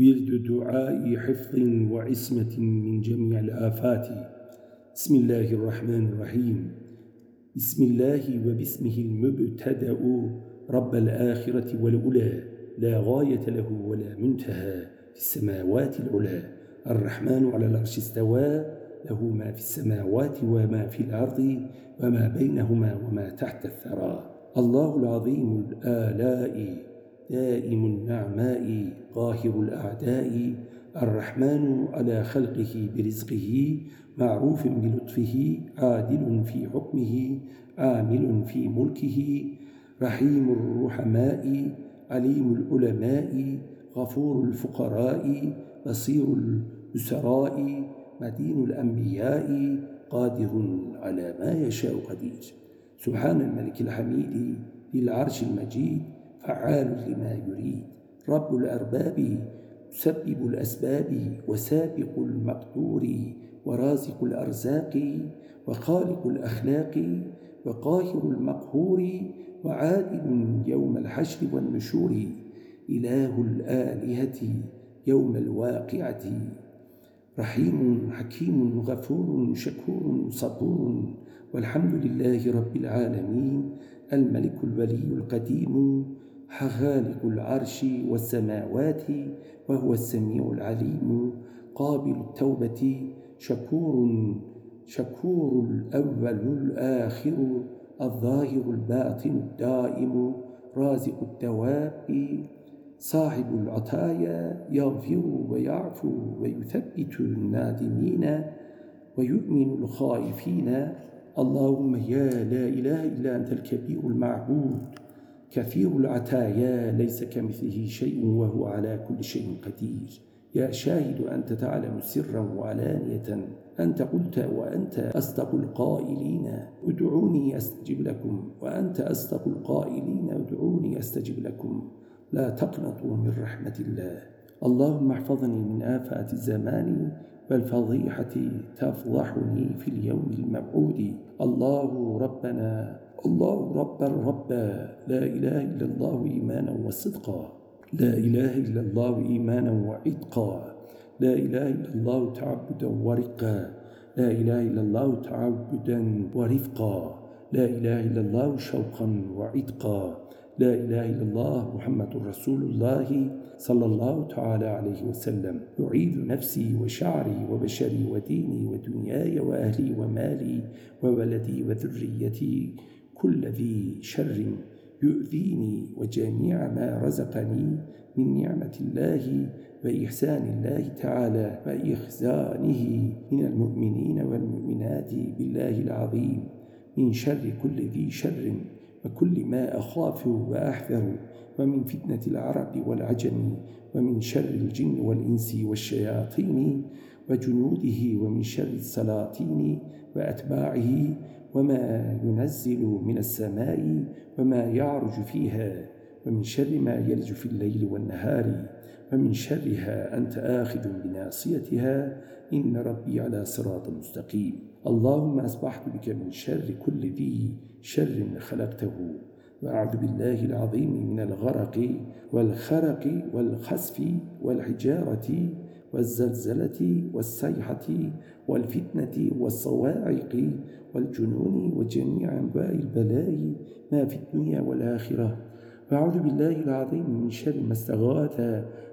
ورد دعاء حفظ وعصمة من جميع الآفات. بسم الله الرحمن الرحيم. بسم الله وباسمه المبتدأ رب الآخرة والأولى. لا غاية له ولا منتهى في السماوات العلا الرحمن على العرش استوى. له ما في السماوات وما في الأرض وما بينهما وما تحت الثرى. الله العظيم الآلاء. دائم النعماء قاهر الأعداء الرحمن على خلقه برزقه معروف بلطفه عادل في حكمه عامل في ملكه رحيم الرحماء عليم العلماء غفور الفقراء بصير الأسراء مدين الأنبياء قادر على ما يشاء قدير. سبحان الملك الحميد للعرش المجيد فعال لما يريد. رب الأرباب مسبب الأسباب وسابق المقدور ورازق الأرزاق وخالق الأخلاق وقاهر المقهور وعادل يوم الحشر والنشور. إله الآلهة يوم الواقعة. رحيم حكيم غفور شكور صبور والحمد لله رب العالمين. الملك الولي القديم. خالق العرش والسماوات وهو السميع العليم قابل التوبة شكور شكور الأول الآخر الظاهر الباطن الدائم رازق الدواب صاحب العطايا يغفر ويعفو ويثبت النادمين ويؤمن الخائفين. اللهم يا لا إله إلا أنت الكبير المعبود. كثير العتايا ليس كمثله شيء وهو على كل شيء قدير. يا شاهد أنت تعلم سرا وعلانية. أنت قلت وأنت أصدق القائلين. ادعوني أستجب لكم. وأنت أصدق القائلين. ادعوني أستجب لكم. لا تقنطوا من رحمة الله. اللهم احفظني من آفات الزمان والفضيحة تفضحني في اليوم الموعود. الله ربنا الله رب الرب لا إله إلا الله إيمانا وصدقا. لا إله إلا الله إيمانا وعتقا. لا إله إلا الله تعبدا ورقا. لا إله إلا الله تعبدا ورفقا. لا إله إلا الله شوقا وعتقا. لا إله إلا الله محمد رسول الله صلى الله تعالى عليه وسلم. أعيذ نفسي وشعري وبشري وديني ودنياي وأهلي ومالي وولدي وذريتي. كل ذي شر يؤذيني وجميع ما رزقني من نعمة الله وإحسان الله تعالى وإخزانه من المؤمنين والمؤمنات بالله العظيم. من شر كل ذي شر وكل ما أخاف وأحذر ومن فتنة العرب والعجم ومن شر الجن والإنس والشياطين وجنوده ومن شر السلاطين وأتباعه وما ينزل من السماء وما يعرج فيها ومن شر ما يلج في الليل والنهار ومن شرها أنت آخذ بناصيتها إن ربي على صراط مستقيم. اللهم أصبحت بك من شر كل ذي شر خلقته وأعوذ بالله العظيم من الغرق والخرق والخسف والحجارة والزلزلة والصيحة والفتنة والصواعق والجنون وجميع أنواع البلاء ما في الدنيا والآخرة. وأعوذ بالله العظيم من شر ما استغاث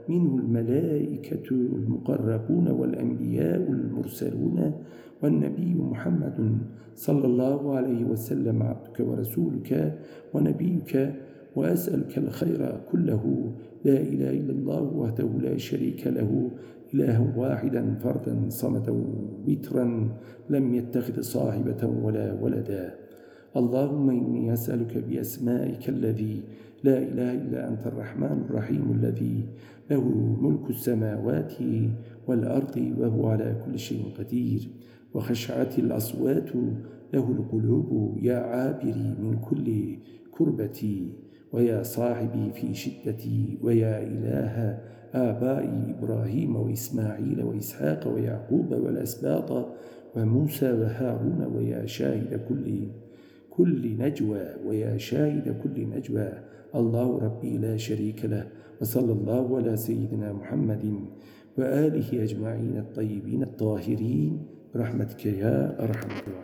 منه الملائكة المقربون والأنبياء المرسلون والنبي محمد صلى الله عليه وسلم عبدك ورسولك ونبيك وأسألك الخير كله. لا إله إلا الله وحده لا شريك له إله واحدا فردا صمدا وترا لم يتخذ صاحبة ولا ولدا. اللهم إني أسألك بأسمائك الذي لا إله إلا أنت الرحمن الرحيم الذي له ملك السماوات والأرض وهو على كل شيء قدير وخشعت الأصوات له القلوب يا عابري من كل كربتي ويا صاحبي في شدتي ويا إله آبائي إبراهيم وإسماعيل وإسحاق ويعقوب والأسباط وموسى وهارون ويا شاهد كل كل نجوى ويا شاهد كل نجوى. الله ربي لا شريك له وصلى الله على سيدنا محمد وآله أجمعين الطيبين الطاهرين. برحمتك يا أرحم الراحمين.